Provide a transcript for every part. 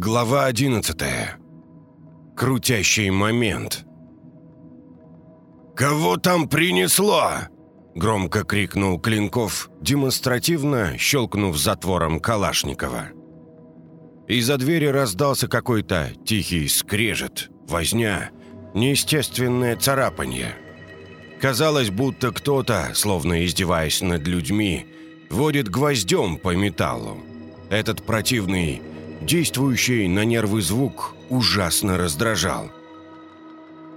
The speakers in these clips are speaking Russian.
Глава 11. Крутящий момент. «Кого там принесло?» — громко крикнул Клинков, демонстративно щелкнув затвором Калашникова. Из-за двери раздался какой-то тихий скрежет, возня, неестественное царапанье. Казалось, будто кто-то, словно издеваясь над людьми, водит гвоздем по металлу. Этот противный действующий на нервы звук ужасно раздражал.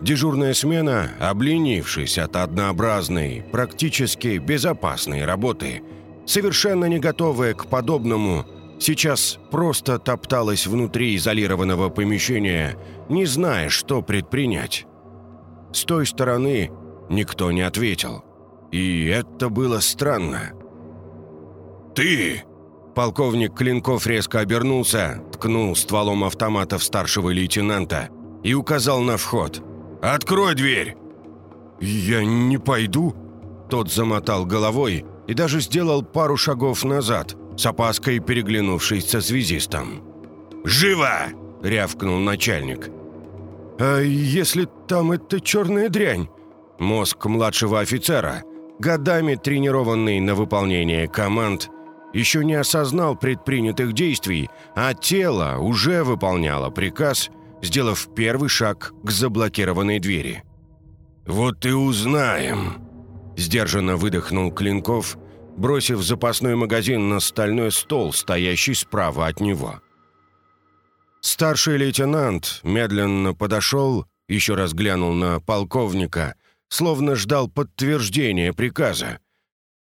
Дежурная смена, обленившись от однообразной, практически безопасной работы, совершенно не готовая к подобному, сейчас просто топталась внутри изолированного помещения, не зная, что предпринять. С той стороны никто не ответил. И это было странно. «Ты!» Полковник Клинков резко обернулся, ткнул стволом автомата в старшего лейтенанта и указал на вход. «Открой дверь!» «Я не пойду!» Тот замотал головой и даже сделал пару шагов назад, с опаской переглянувшись со связистом. «Живо!» — рявкнул начальник. «А если там это черная дрянь?» Мозг младшего офицера, годами тренированный на выполнение команд, еще не осознал предпринятых действий, а тело уже выполняло приказ, сделав первый шаг к заблокированной двери. «Вот и узнаем», — сдержанно выдохнул Клинков, бросив запасной магазин на стальной стол, стоящий справа от него. Старший лейтенант медленно подошел, еще раз глянул на полковника, словно ждал подтверждения приказа.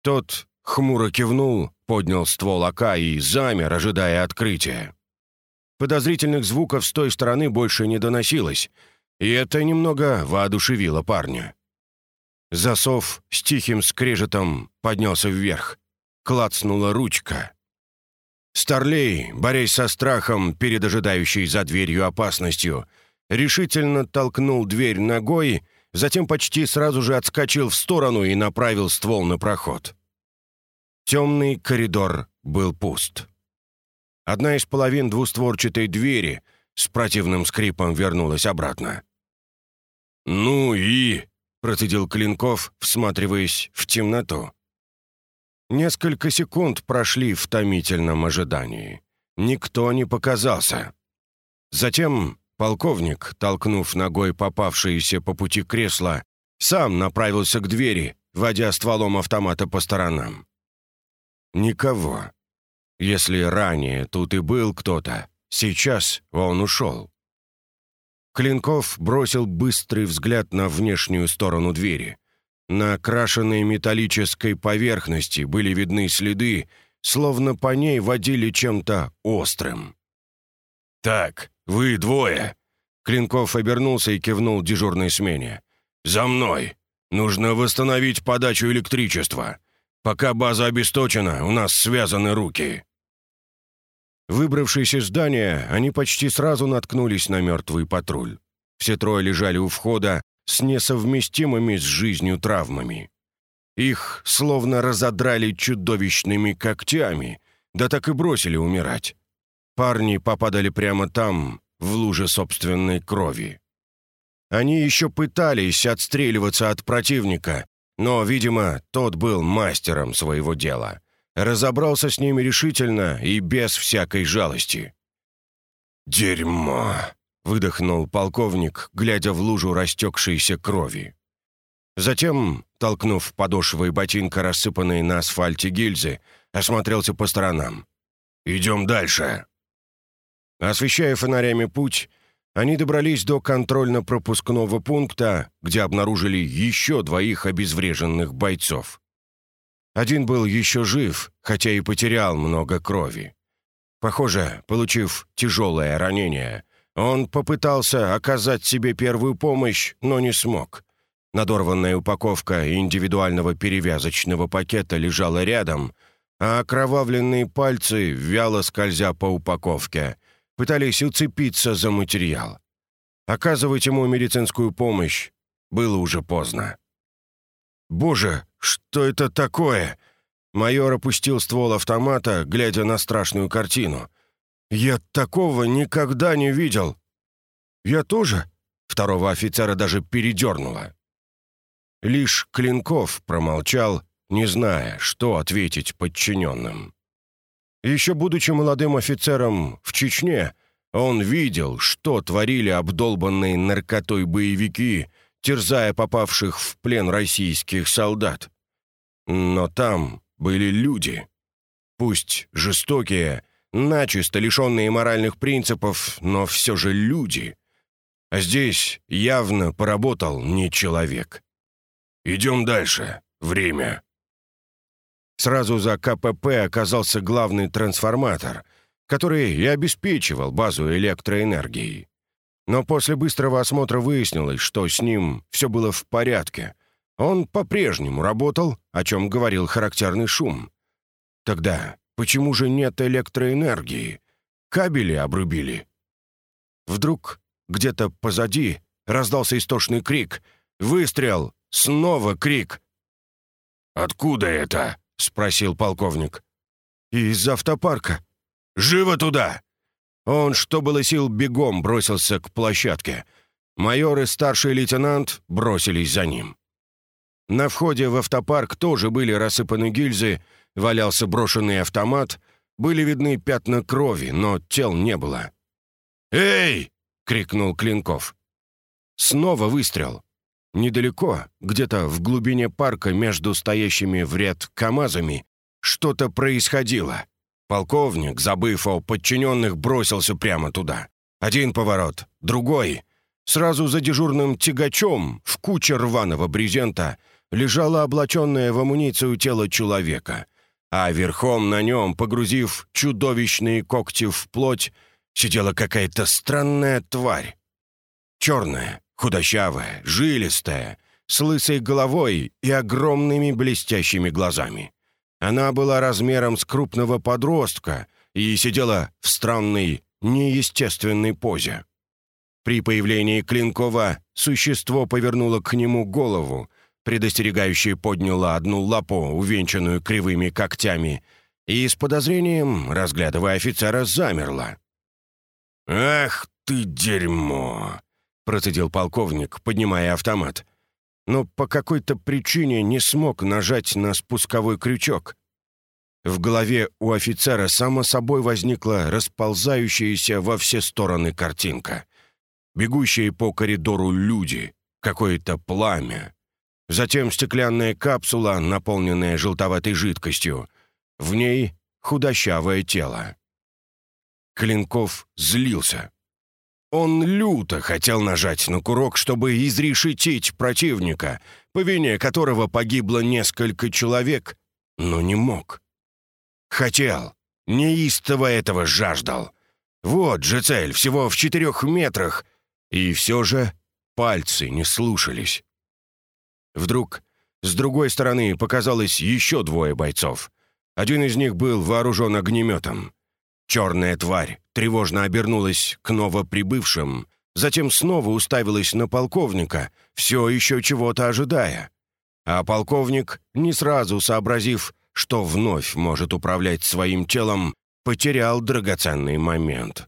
Тот хмуро кивнул, поднял ствол АК и замер, ожидая открытия. Подозрительных звуков с той стороны больше не доносилось, и это немного воодушевило парня. Засов с тихим скрежетом поднялся вверх. Клацнула ручка. Старлей, борясь со страхом перед ожидающей за дверью опасностью, решительно толкнул дверь ногой, затем почти сразу же отскочил в сторону и направил ствол на проход. Темный коридор был пуст. Одна из половин двустворчатой двери с противным скрипом вернулась обратно. «Ну и...» — процедил Клинков, всматриваясь в темноту. Несколько секунд прошли в томительном ожидании. Никто не показался. Затем полковник, толкнув ногой попавшееся по пути кресло, сам направился к двери, водя стволом автомата по сторонам. Никого. Если ранее тут и был кто-то, сейчас он ушел. Клинков бросил быстрый взгляд на внешнюю сторону двери. На окрашенной металлической поверхности были видны следы, словно по ней водили чем-то острым. «Так, вы двое!» Клинков обернулся и кивнул дежурной смене. «За мной! Нужно восстановить подачу электричества. Пока база обесточена, у нас связаны руки». Выбравшись из здания, они почти сразу наткнулись на мертвый патруль. Все трое лежали у входа с несовместимыми с жизнью травмами. Их словно разодрали чудовищными когтями, да так и бросили умирать. Парни попадали прямо там, в луже собственной крови. Они еще пытались отстреливаться от противника, но, видимо, тот был мастером своего дела. Разобрался с ними решительно и без всякой жалости. «Дерьмо!» — выдохнул полковник, глядя в лужу растекшейся крови. Затем, толкнув подошвой ботинка, рассыпанные на асфальте гильзы, осмотрелся по сторонам. «Идем дальше!» Освещая фонарями путь, они добрались до контрольно-пропускного пункта, где обнаружили еще двоих обезвреженных бойцов. Один был еще жив, хотя и потерял много крови. Похоже, получив тяжелое ранение, он попытался оказать себе первую помощь, но не смог. Надорванная упаковка индивидуального перевязочного пакета лежала рядом, а окровавленные пальцы, вяло скользя по упаковке, пытались уцепиться за материал. Оказывать ему медицинскую помощь было уже поздно. «Боже, что это такое?» Майор опустил ствол автомата, глядя на страшную картину. «Я такого никогда не видел!» «Я тоже?» Второго офицера даже передернуло. Лишь Клинков промолчал, не зная, что ответить подчиненным. Еще будучи молодым офицером в Чечне, он видел, что творили обдолбанные наркотой боевики, терзая попавших в плен российских солдат. Но там были люди. Пусть жестокие, начисто лишенные моральных принципов, но все же люди. А здесь явно поработал не человек. «Идем дальше. Время». Сразу за КПП оказался главный трансформатор, который и обеспечивал базу электроэнергии. Но после быстрого осмотра выяснилось, что с ним все было в порядке. Он по-прежнему работал, о чем говорил характерный шум. Тогда почему же нет электроэнергии? Кабели обрубили. Вдруг где-то позади раздался истошный крик. Выстрел! Снова крик! «Откуда это?» — спросил полковник. «Из автопарка». «Живо туда!» Он, что было сил, бегом бросился к площадке. Майор и старший лейтенант бросились за ним. На входе в автопарк тоже были рассыпаны гильзы, валялся брошенный автомат, были видны пятна крови, но тел не было. «Эй!» — крикнул Клинков. Снова выстрел. Недалеко, где-то в глубине парка между стоящими в ряд КАМАЗами, что-то происходило. Полковник, забыв о подчиненных, бросился прямо туда. Один поворот, другой. Сразу за дежурным тягачом в куче рваного брезента лежало облаченное в амуницию тело человека, а верхом на нем, погрузив чудовищные когти в плоть, сидела какая-то странная тварь. Черная, худощавая, жилистая, с лысой головой и огромными блестящими глазами. Она была размером с крупного подростка и сидела в странной, неестественной позе. При появлении Клинкова существо повернуло к нему голову, предостерегающе подняло одну лапу, увенчанную кривыми когтями, и с подозрением, разглядывая офицера, замерла. «Ах ты дерьмо!» — процедил полковник, поднимая автомат но по какой-то причине не смог нажать на спусковой крючок. В голове у офицера само собой возникла расползающаяся во все стороны картинка. Бегущие по коридору люди, какое-то пламя. Затем стеклянная капсула, наполненная желтоватой жидкостью. В ней худощавое тело. Клинков злился. Он люто хотел нажать на курок, чтобы изрешетить противника, по вине которого погибло несколько человек, но не мог. Хотел, неистово этого жаждал. Вот же цель, всего в четырех метрах, и все же пальцы не слушались. Вдруг с другой стороны показалось еще двое бойцов. Один из них был вооружен огнеметом. Черная тварь тревожно обернулась к новоприбывшим, затем снова уставилась на полковника, все еще чего-то ожидая. А полковник, не сразу сообразив, что вновь может управлять своим телом, потерял драгоценный момент.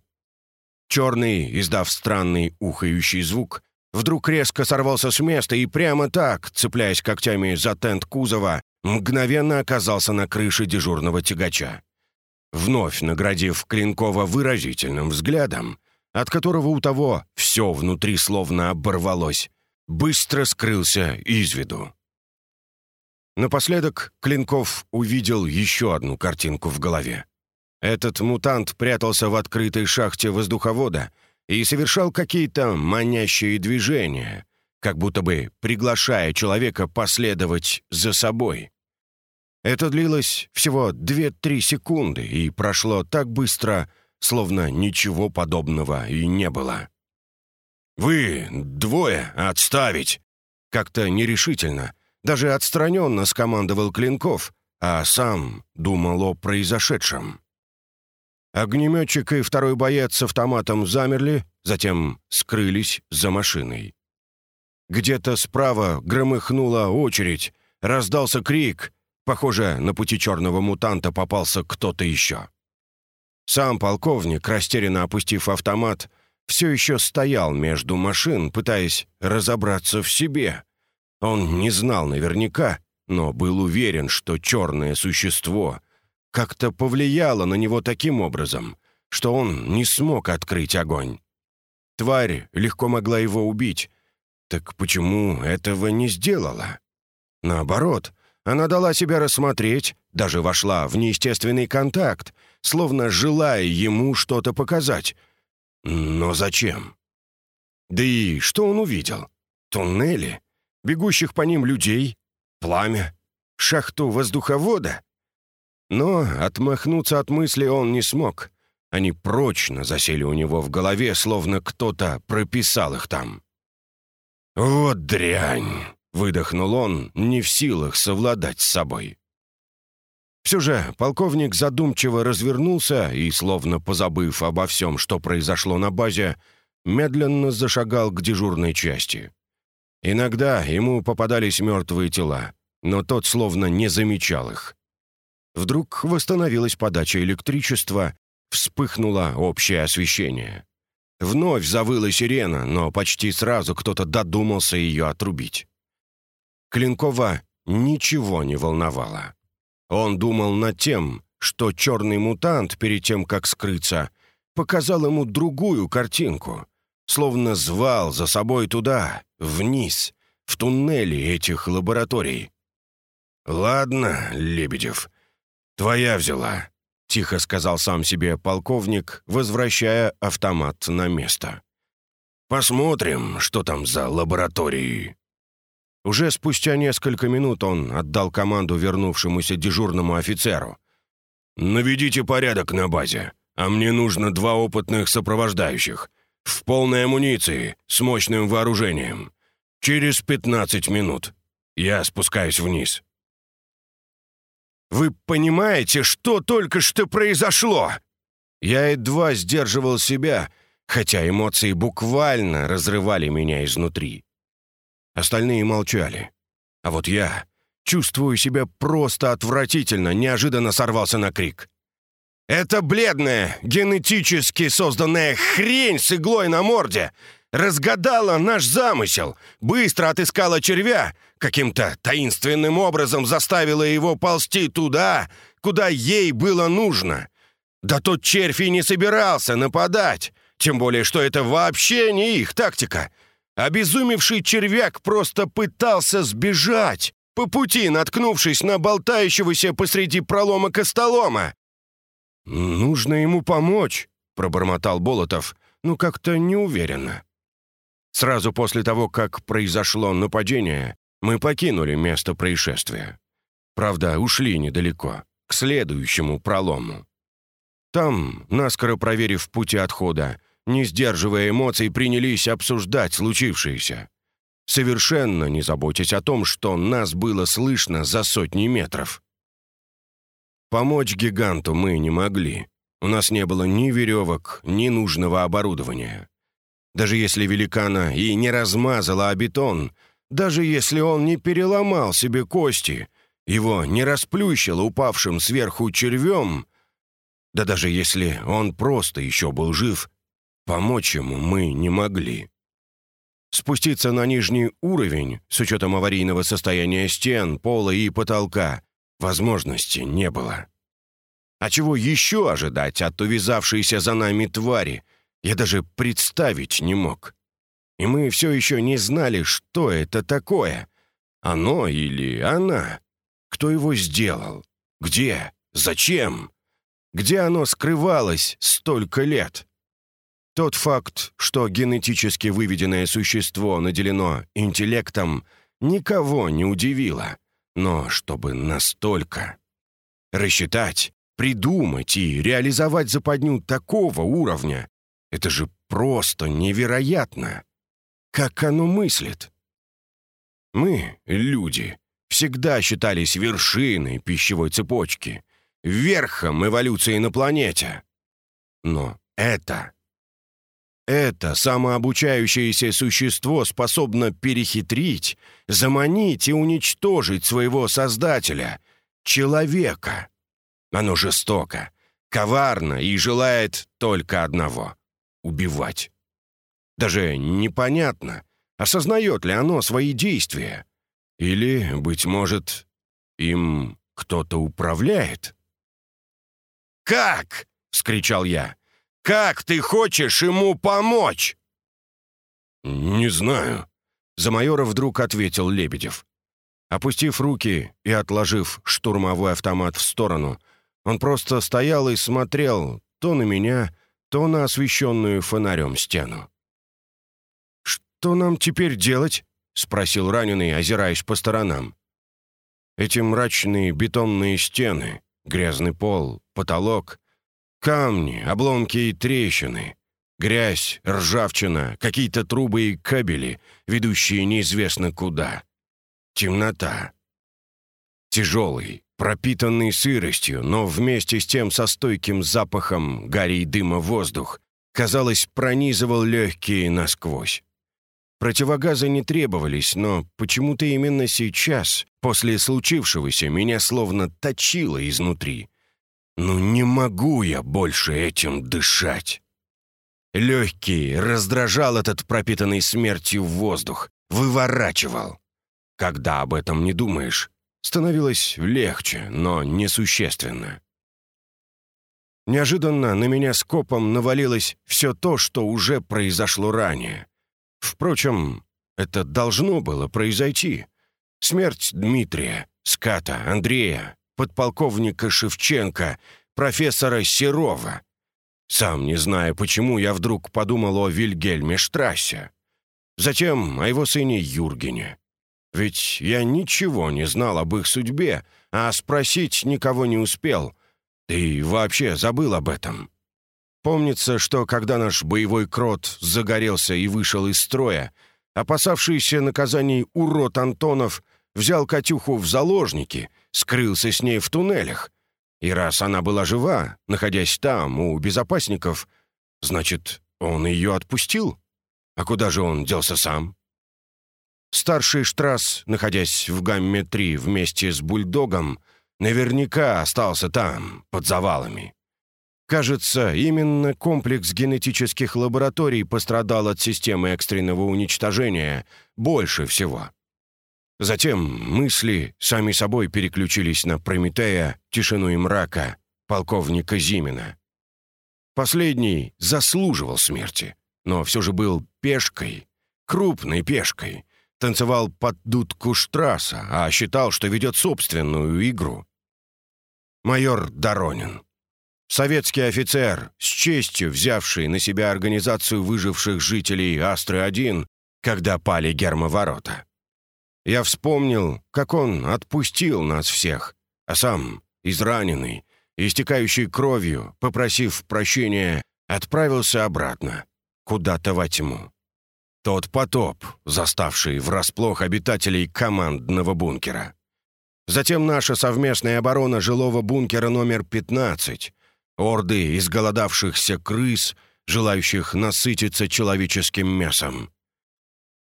Черный, издав странный ухающий звук, вдруг резко сорвался с места и прямо так, цепляясь когтями за тент кузова, мгновенно оказался на крыше дежурного тягача вновь наградив Клинкова выразительным взглядом, от которого у того все внутри словно оборвалось, быстро скрылся из виду. Напоследок Клинков увидел еще одну картинку в голове. Этот мутант прятался в открытой шахте воздуховода и совершал какие-то манящие движения, как будто бы приглашая человека последовать за собой. Это длилось всего 2-3 секунды и прошло так быстро, словно ничего подобного и не было. «Вы двое отставить!» Как-то нерешительно, даже отстраненно скомандовал Клинков, а сам думал о произошедшем. Огнеметчик и второй боец с автоматом замерли, затем скрылись за машиной. Где-то справа громыхнула очередь, раздался крик — Похоже, на пути черного мутанта попался кто-то еще. Сам полковник, растерянно опустив автомат, все еще стоял между машин, пытаясь разобраться в себе. Он не знал наверняка, но был уверен, что черное существо как-то повлияло на него таким образом, что он не смог открыть огонь. Тварь легко могла его убить. Так почему этого не сделала? Наоборот, она дала себя рассмотреть, даже вошла в неестественный контакт, словно желая ему что-то показать. Но зачем? Да и что он увидел? Туннели? Бегущих по ним людей? Пламя? Шахту воздуховода? Но отмахнуться от мысли он не смог. Они прочно засели у него в голове, словно кто-то прописал их там. «Вот дрянь!» — выдохнул он, не в силах совладать с собой. Все же полковник задумчиво развернулся и, словно позабыв обо всем, что произошло на базе, медленно зашагал к дежурной части. Иногда ему попадались мертвые тела, но тот словно не замечал их. Вдруг восстановилась подача электричества, вспыхнуло общее освещение. Вновь завыла сирена, но почти сразу кто-то додумался ее отрубить. Клинкова ничего не волновало. Он думал над тем, что черный мутант, перед тем, как скрыться, показал ему другую картинку, словно звал за собой туда, вниз, в туннели этих лабораторий. «Ладно, Лебедев, твоя взяла», — тихо сказал сам себе полковник, возвращая автомат на место. «Посмотрим, что там за лаборатории». Уже спустя несколько минут он отдал команду вернувшемуся дежурному офицеру. «Наведите порядок на базе, а мне нужно два опытных сопровождающих, в полной амуниции, с мощным вооружением. Через 15 минут. Я спускаюсь вниз». «Вы понимаете, что только что произошло?» Я едва сдерживал себя, хотя эмоции буквально разрывали меня изнутри. Остальные молчали. А вот я чувствую себя просто отвратительно, неожиданно сорвался на крик. «Это бледная, генетически созданная хрень с иглой на морде разгадала наш замысел, быстро отыскала червя, каким-то таинственным образом заставила его ползти туда, куда ей было нужно. Да тот червь и не собирался нападать, тем более, что это вообще не их тактика. Обезумевший червяк просто пытался сбежать, по пути наткнувшись на болтающегося посреди пролома костолома. «Нужно ему помочь», — пробормотал Болотов, ну как-то неуверенно. Сразу после того, как произошло нападение, мы покинули место происшествия. Правда, ушли недалеко, к следующему пролому. Там, наскоро проверив пути отхода, не сдерживая эмоций, принялись обсуждать случившееся. Совершенно не заботясь о том, что нас было слышно за сотни метров. Помочь гиганту мы не могли. У нас не было ни веревок, ни нужного оборудования. Даже если великана и не размазала о бетон, даже если он не переломал себе кости, его не расплющило упавшим сверху червем, да даже если он просто еще был жив, Помочь ему мы не могли. Спуститься на нижний уровень, с учетом аварийного состояния стен, пола и потолка, возможности не было. А чего еще ожидать от увязавшейся за нами твари, я даже представить не мог. И мы все еще не знали, что это такое. Оно или она? Кто его сделал? Где? Зачем? Где оно скрывалось столько лет? Тот факт, что генетически выведенное существо наделено интеллектом, никого не удивило. Но чтобы настолько... Рассчитать, придумать и реализовать западню такого уровня — это же просто невероятно. Как оно мыслит? Мы, люди, всегда считались вершиной пищевой цепочки, верхом эволюции на планете. Но это это самообучающееся существо способно перехитрить, заманить и уничтожить своего создателя, человека. Оно жестоко, коварно и желает только одного — убивать. Даже непонятно, осознает ли оно свои действия. Или, быть может, им кто-то управляет? «Как?» — вскричал я. «Как ты хочешь ему помочь?» «Не знаю», — за майора вдруг ответил Лебедев. Опустив руки и отложив штурмовой автомат в сторону, он просто стоял и смотрел то на меня, то на освещенную фонарем стену. «Что нам теперь делать?» — спросил раненый, озираясь по сторонам. Эти мрачные бетонные стены, грязный пол, потолок, камни, обломки и трещины, грязь, ржавчина, какие-то трубы и кабели, ведущие неизвестно куда. Темнота. Тяжелый, пропитанный сыростью, но вместе с тем со стойким запахом гари и дыма воздух, казалось, пронизывал легкие насквозь. Противогазы не требовались, но почему-то именно сейчас, после случившегося, меня словно точило изнутри. Ну не могу я больше этим дышать. Легкий раздражал этот пропитанный смертью воздух, выворачивал. Когда об этом не думаешь, становилось легче, но несущественно. Неожиданно на меня скопом навалилось все то, что уже произошло ранее. Впрочем, это должно было произойти. Смерть Дмитрия, Ската, Андрея, подполковника Шевченко, профессора Серова. Сам не знаю, почему я вдруг подумал о Вильгельме Штрассе. Затем о его сыне Юргене. Ведь я ничего не знал об их судьбе, а спросить никого не успел. И вообще забыл об этом. Помнится, что когда наш боевой крот загорелся и вышел из строя, опасавшийся наказаний урод Антонов взял Катюху в заложники, скрылся с ней в туннелях. И раз она была жива, находясь там, у безопасников, значит, он ее отпустил? А куда же он делся сам? Старший Штрасс, находясь в гамме-3 вместе с бульдогом, наверняка остался там, под завалами. Кажется, именно комплекс генетических лабораторий пострадал от системы экстренного уничтожения больше всего. Затем мысли сами собой переключились на Прометея, тишину и мрака, полковника Зимина. Последний заслуживал смерти, но все же был пешкой, крупной пешкой, танцевал под дудку Штрасса, а считал, что ведет собственную игру. Майор Доронин. Советский офицер, с честью взявший на себя организацию выживших жителей Астры-1, когда пали гермоворота. Я вспомнил, как он отпустил нас всех, а сам, израненный, истекающий кровью, попросив прощения, отправился обратно, куда-то во тьму. Тот потоп, заставший врасплох обитателей командного бункера. Затем наша совместная оборона жилого бункера номер 15, орды изголодавшихся крыс, желающих насытиться человеческим мясом.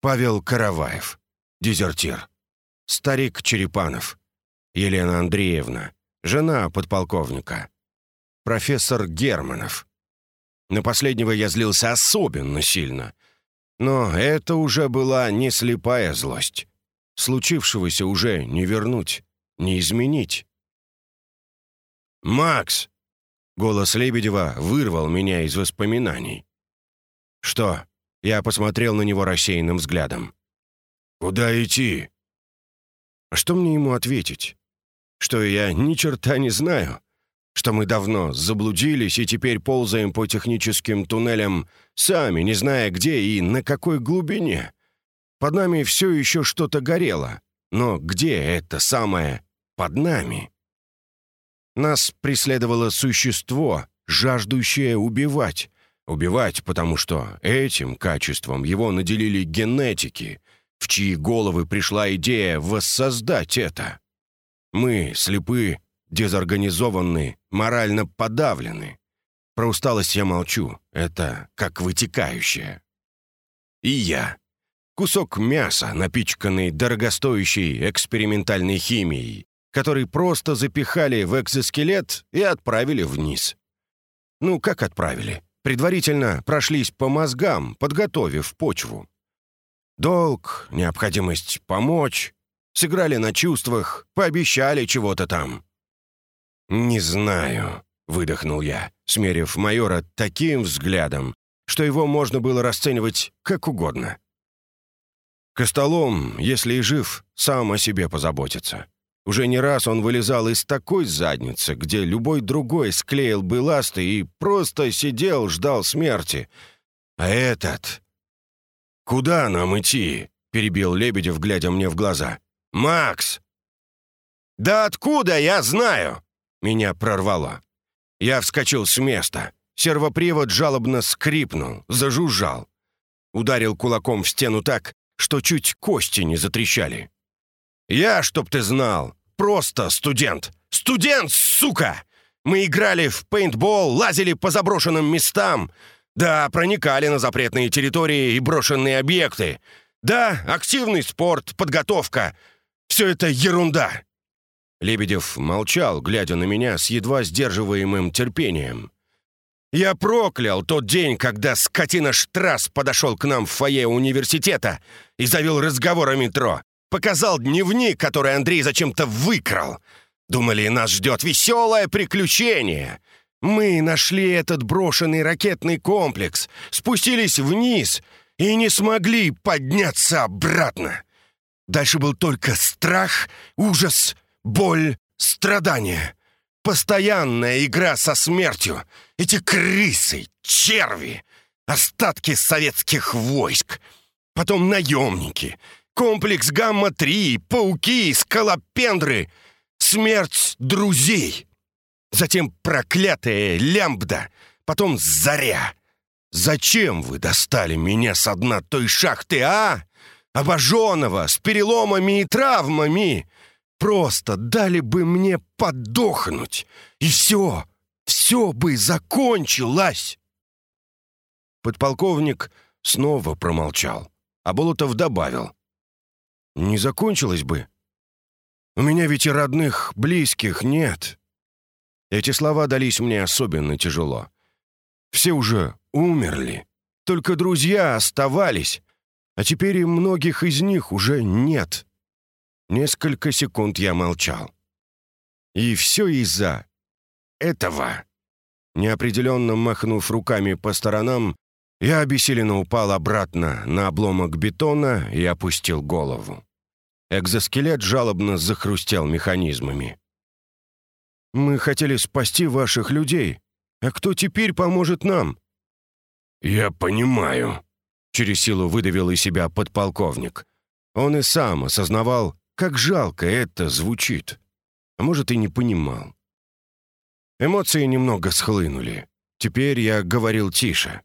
Павел Караваев, дезертир. Старик Черепанов. Елена Андреевна, жена подполковника. Профессор Германов. На последнего я злился особенно сильно. Но это уже была не слепая злость. Случившегося уже не вернуть, не изменить. «Макс!» Голос Лебедева вырвал меня из воспоминаний. «Что?» Я посмотрел на него рассеянным взглядом. «Куда идти?» А что мне ему ответить? Что я ни черта не знаю? Что мы давно заблудились и теперь ползаем по техническим туннелям, сами не зная где и на какой глубине? Под нами все еще что-то горело. Но где это самое «под нами»? Нас преследовало существо, жаждущее убивать. Убивать, потому что этим качеством его наделили генетики, в чьи головы пришла идея воссоздать это. Мы слепы, дезорганизованы, морально подавлены. Про усталость я молчу, это как вытекающее. И я. Кусок мяса, напичканный дорогостоящей экспериментальной химией, который просто запихали в экзоскелет и отправили вниз. Ну, как отправили? Предварительно прошлись по мозгам, подготовив почву. Долг, необходимость помочь, сыграли на чувствах, пообещали чего-то там. «Не знаю», — выдохнул я, смерив майора таким взглядом, что его можно было расценивать как угодно. Костолом, если и жив, сам о себе позаботится. Уже не раз он вылезал из такой задницы, где любой другой склеил бы ласты и просто сидел, ждал смерти. А этот... «Куда нам идти?» — перебил Лебедев, глядя мне в глаза. «Макс!» «Да откуда я знаю?» — меня прорвало. Я вскочил с места. Сервопривод жалобно скрипнул, зажужжал. Ударил кулаком в стену так, что чуть кости не затрещали. «Я, чтоб ты знал, просто студент! Студент, сука! Мы играли в пейнтбол, лазили по заброшенным местам, да, проникали на запретные территории и брошенные объекты. Да, активный спорт, подготовка. Все это ерунда!» Лебедев молчал, глядя на меня с едва сдерживаемым терпением. Я проклял тот день, когда скотина Штрасс подошел к нам в фойе университета и завел разговор о метро. Показал дневник, который Андрей зачем-то выкрал. Думали, нас ждет веселое приключение. Мы нашли этот брошенный ракетный комплекс, спустились вниз и не смогли подняться обратно. Дальше был только страх, ужас, боль, страдания. Постоянная игра со смертью. Эти крысы, черви, остатки советских войск. Потом наемники, комплекс Гамма-3, пауки, скалопендры, смерть друзей. Затем проклятая лямбда, потом заря. Зачем вы достали меня с дна той шахты, а? Обожженного, с переломами и травмами. Просто дали бы мне подохнуть, и все, все бы закончилось!» Подполковник снова промолчал, а Болотов добавил. «Не закончилось бы. У меня ведь и родных, близких нет». Эти слова дались мне особенно тяжело. Все уже умерли, только друзья оставались, а теперь и многих из них уже нет. Несколько секунд я молчал. И все из-за этого. Неопределенно махнув руками по сторонам, я обессиленно упал обратно на обломок бетона и опустил голову. Экзоскелет жалобно захрустел механизмами. «Мы хотели спасти ваших людей. А кто теперь поможет нам?» «Я понимаю», — через силу выдавил из себя подполковник. Он и сам осознавал, как жалко это звучит. А может, и не понимал. Эмоции немного схлынули. Теперь я говорил тише.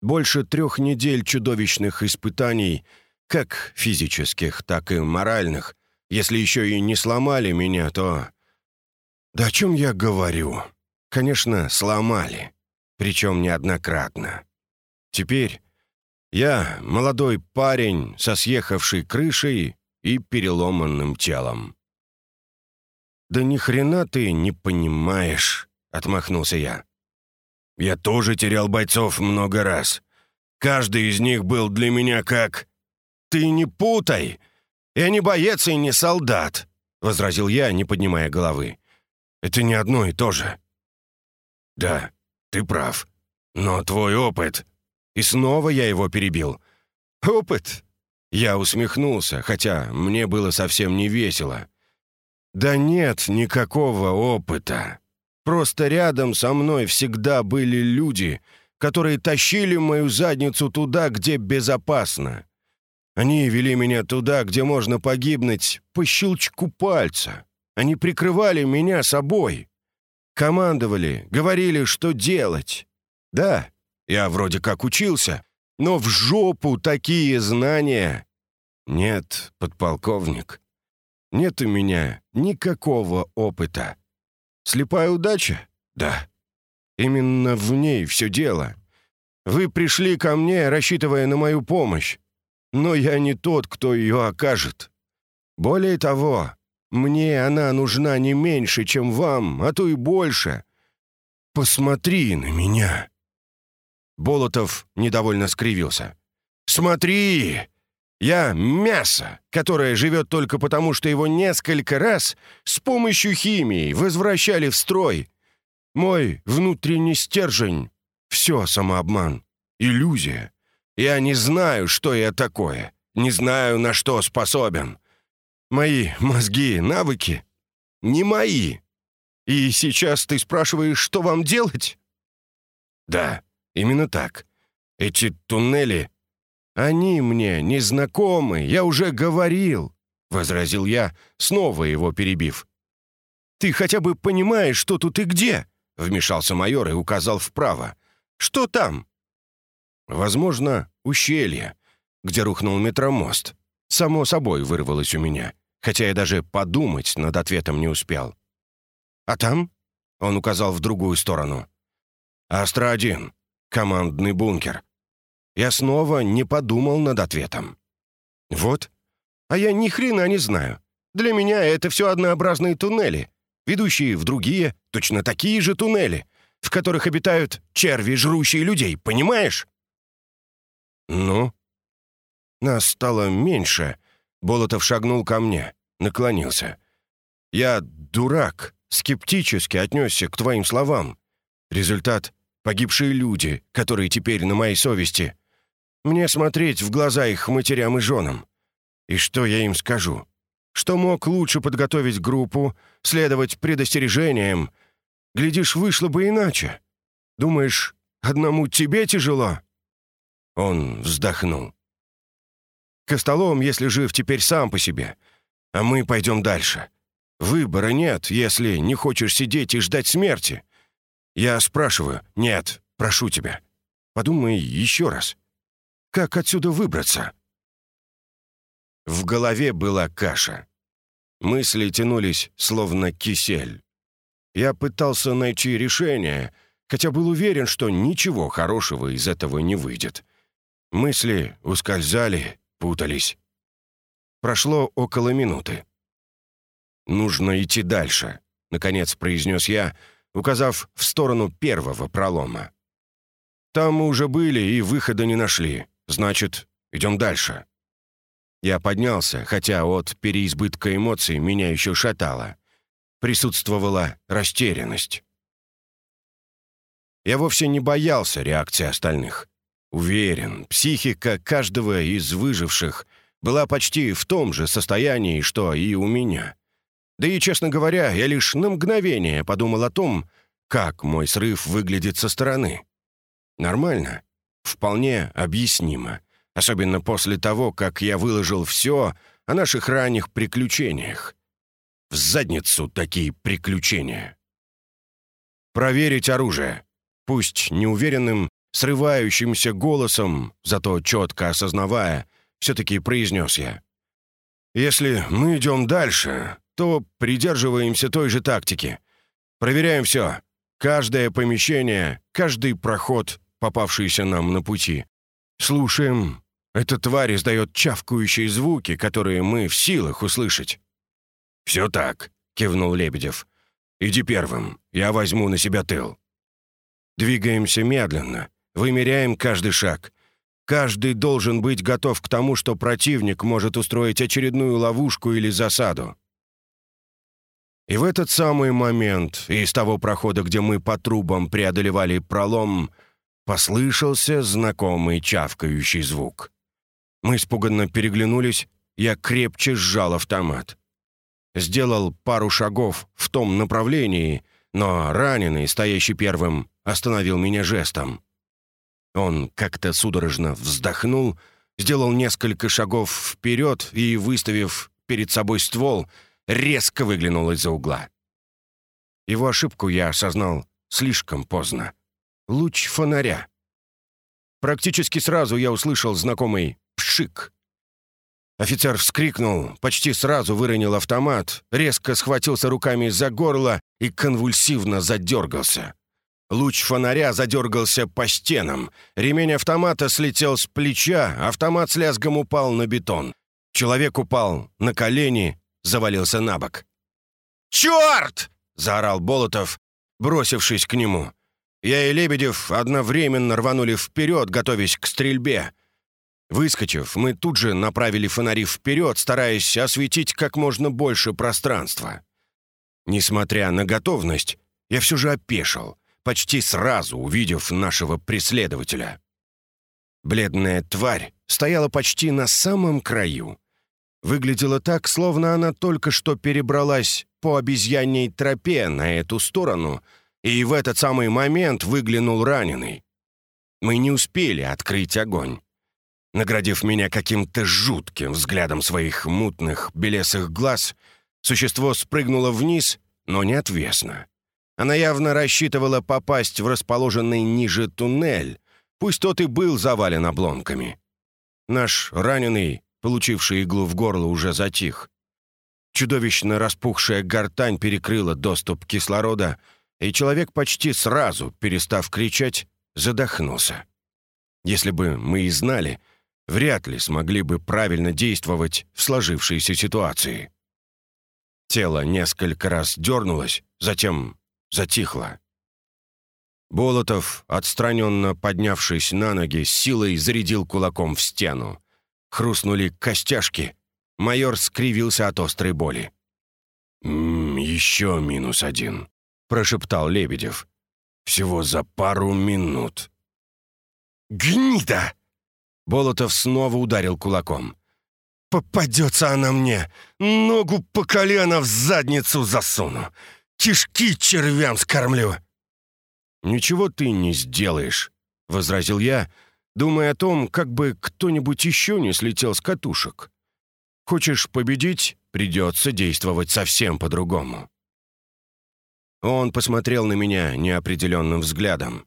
Больше трех недель чудовищных испытаний, как физических, так и моральных, если еще и не сломали меня, то... Да о чем я говорю? Конечно, сломали. Причем неоднократно. Теперь я, молодой парень со съехавшей крышей, и переломанным телом. «Да ни хрена ты не понимаешь», — отмахнулся я. «Я тоже терял бойцов много раз. Каждый из них был для меня как...» «Ты не путай! Я не боец и не солдат», — возразил я, не поднимая головы. «Это не одно и то же». «Да, ты прав. Но твой опыт...» И снова я его перебил. «Опыт? Я усмехнулся, хотя мне было совсем не весело. Да нет никакого опыта. Просто рядом со мной всегда были люди, которые тащили мою задницу туда, где безопасно. Они вели меня туда, где можно погибнуть по щелчку пальца. Они прикрывали меня собой. Командовали, говорили, что делать. Да, я вроде как учился, но в жопу такие знания! Нет, подполковник, нет у меня никакого опыта. Слепая удача? Да. Именно в ней все дело. Вы пришли ко мне, рассчитывая на мою помощь. Но я не тот, кто ее окажет. Более того, мне она нужна не меньше, чем вам, а то и больше. посмотри на меня!» Болотов недовольно скривился. «Смотри! Я мясо, которое живет только потому, что его несколько раз с помощью химии возвращали в строй. Мой внутренний стержень — все самообман, иллюзия. Я не знаю, что я такое, не знаю, на что способен. Мои мозги, навыки — не мои. И сейчас ты спрашиваешь, что вам делать? Да, именно так. Эти туннели «Они мне незнакомы, я уже говорил», — возразил я, снова его перебив. «Ты хотя бы понимаешь, что тут и где?» — вмешался майор и указал вправо. «Что там?» «Возможно, ущелье, где рухнул метромост. Само собой вырвалось у меня, хотя я даже подумать над ответом не успел. «А там?» — он указал в другую сторону. «Астра-1, командный бункер. Я снова не подумал над ответом. «Вот. А я ни хрена не знаю. Для меня это все однообразные туннели, ведущие в другие, точно такие же туннели, в которых обитают черви, жрущие людей, понимаешь?» «Ну?» Нас стало меньше. Болотов шагнул ко мне, наклонился. «Я дурак, скептически отнесся к твоим словам. Результат — погибшие люди, которые теперь на моей совести. Мне смотреть в глаза их матерям и женам. И что я им скажу? Что мог лучше подготовить группу, следовать предостережениям? Глядишь, вышло бы иначе. Думаешь, одному тебе тяжело?» Он вздохнул. «Костолом, если жив, теперь сам по себе. А мы пойдем дальше. Выбора нет, если не хочешь сидеть и ждать смерти. Я спрашиваю, нет, прошу тебя. Подумай еще раз. Как отсюда выбраться?» В голове была каша. Мысли тянулись, словно кисель. Я пытался найти решение, хотя был уверен, что ничего хорошего из этого не выйдет. Мысли ускользали, путались. Прошло около минуты. «Нужно идти дальше», — наконец произнес я, указав в сторону первого пролома. «Там мы уже были и выхода не нашли. Значит, идем дальше». Я поднялся, хотя от переизбытка эмоций меня еще шатало. Присутствовала растерянность. Я вовсе не боялся реакции остальных. Уверен, психика каждого из выживших была почти в том же состоянии, что и у меня. Да и, честно говоря, я лишь на мгновение подумал о том, как мой срыв выглядит со стороны. Нормально вполне объяснимо, особенно после того, как я выложил все о наших ранних приключениях. В задницу такие приключения. Проверить оружие. Пусть неуверенным, срывающимся голосом, зато четко осознавая, все-таки произнес я. Если мы идем дальше, то придерживаемся той же тактики. Проверяем все. Каждое помещение, каждый проход, попавшиеся нам на пути. Слушаем. Эта тварь издает чавкающие звуки, которые мы в силах услышать». «Все так», — кивнул Лебедев. «Иди первым, я возьму на себя тыл». Двигаемся медленно, вымеряем каждый шаг. Каждый должен быть готов к тому, что противник может устроить очередную ловушку или засаду. И в этот самый момент из того прохода, где мы по трубам преодолевали пролом, Послышался знакомый чавкающий звук. Мы испуганно переглянулись, я крепче сжал автомат. Сделал пару шагов в том направлении, но раненый, стоящий первым, остановил меня жестом. Он как-то судорожно вздохнул, сделал несколько шагов вперед и, выставив перед собой ствол, резко выглянул из-за угла. Его ошибку я осознал слишком поздно луч фонаря. Практически сразу я услышал знакомый «пшик». Офицер вскрикнул, почти сразу выронил автомат, резко схватился руками за горло и конвульсивно задергался. Луч фонаря задергался по стенам. Ремень автомата слетел с плеча, автомат с лязгом упал на бетон. Человек упал на колени, завалился на бок. «Черт!» — заорал Болотов, бросившись к нему. Я и Лебедев одновременно рванули вперед, готовясь к стрельбе. Выскочив, мы тут же направили фонари вперед, стараясь осветить как можно больше пространства. Несмотря на готовность, я все же опешил, почти сразу увидев нашего преследователя. Бледная тварь стояла почти на самом краю. Выглядела так, словно она только что перебралась по обезьяньей тропе на эту сторону, и в этот самый момент выглянул раненый. Мы не успели открыть огонь. Наградив меня каким-то жутким взглядом своих мутных, белесых глаз, существо спрыгнуло вниз, но не отвесно. Она явно рассчитывала попасть в расположенный ниже туннель, пусть тот и был завален обломками. Наш раненый, получивший иглу в горло, уже затих. Чудовищно распухшая гортань перекрыла доступ кислорода, и человек почти сразу, перестав кричать, задохнулся. Если бы мы и знали, вряд ли смогли бы правильно действовать в сложившейся ситуации. Тело несколько раз дернулось, затем затихло. Болотов, отстраненно поднявшись на ноги, силой зарядил кулаком в стену. Хрустнули костяшки. Майор скривился от острой боли. «М -м, «Еще минус один», — прошептал Лебедев. «Всего за пару минут». «Гнида!» Болотов снова ударил кулаком. «Попадется она мне! Ногу по колено в задницу засуну! Кишки червям скормлю!» «Ничего ты не сделаешь», — возразил я, думая о том, как бы кто-нибудь еще не слетел с катушек. «Хочешь победить, придется действовать совсем по-другому». Он посмотрел на меня неопределенным взглядом.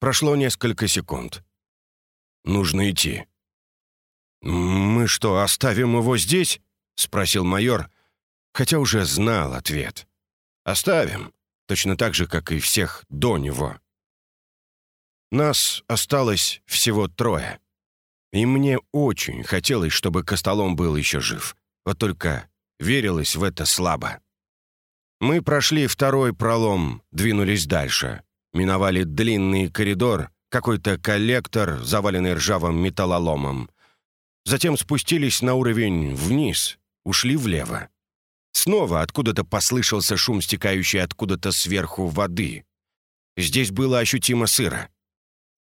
Прошло несколько секунд. Нужно идти». «Мы что, оставим его здесь?» — спросил майор, хотя уже знал ответ. «Оставим, точно так же, как и всех до него». Нас осталось всего трое. И мне очень хотелось, чтобы Костолом был еще жив. Вот только верилось в это слабо. Мы прошли второй пролом, двинулись дальше. Миновали длинный коридор, какой-то коллектор, заваленный ржавым металлоломом. Затем спустились на уровень вниз, ушли влево. Снова откуда-то послышался шум стекающей откуда-то сверху воды. Здесь было ощутимо сыро.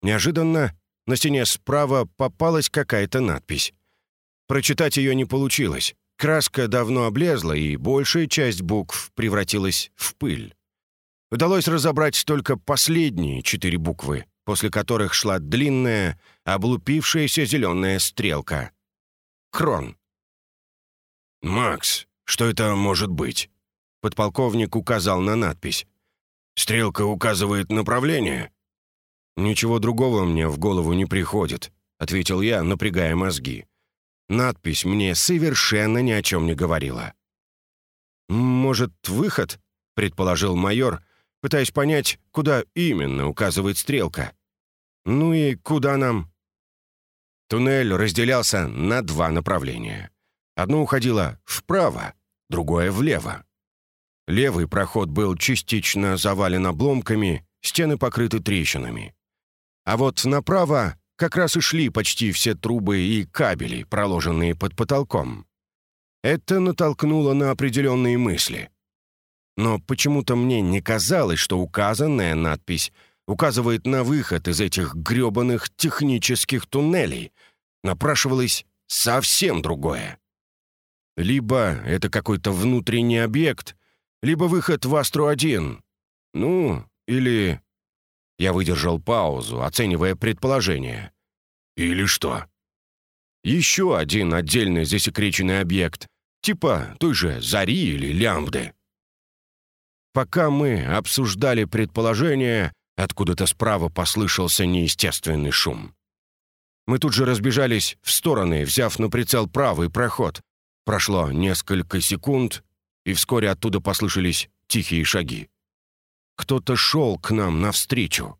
Неожиданно на стене справа попалась какая-то надпись. Прочитать ее не получилось. Краска давно облезла, и большая часть букв превратилась в пыль. Удалось разобрать только последние четыре буквы после которых шла длинная, облупившаяся зеленая стрелка. Хрон. «Макс, что это может быть?» Подполковник указал на надпись. «Стрелка указывает направление?» «Ничего другого мне в голову не приходит», — ответил я, напрягая мозги. Надпись мне совершенно ни о чем не говорила. «Может, выход?» — предположил майор, пытаясь понять, куда именно указывает стрелка. «Ну и куда нам?» Туннель разделялся на два направления. Одно уходило вправо, другое влево. Левый проход был частично завален обломками, стены покрыты трещинами. А вот направо как раз и шли почти все трубы и кабели, проложенные под потолком. Это натолкнуло на определенные мысли. Но почему-то мне не казалось, что указанная надпись — указывает на выход из этих грёбаных технических туннелей, напрашивалось совсем другое. Либо это какой-то внутренний объект, либо выход в Астру-1. Ну, или... Я выдержал паузу, оценивая предположение. Или что? Еще один отдельный засекреченный объект, типа той же Зари или Лямбды. Пока мы обсуждали предположение, Откуда-то справа послышался неестественный шум. Мы тут же разбежались в стороны, взяв на прицел правый проход. Прошло несколько секунд, и вскоре оттуда послышались тихие шаги. Кто-то шел к нам навстречу.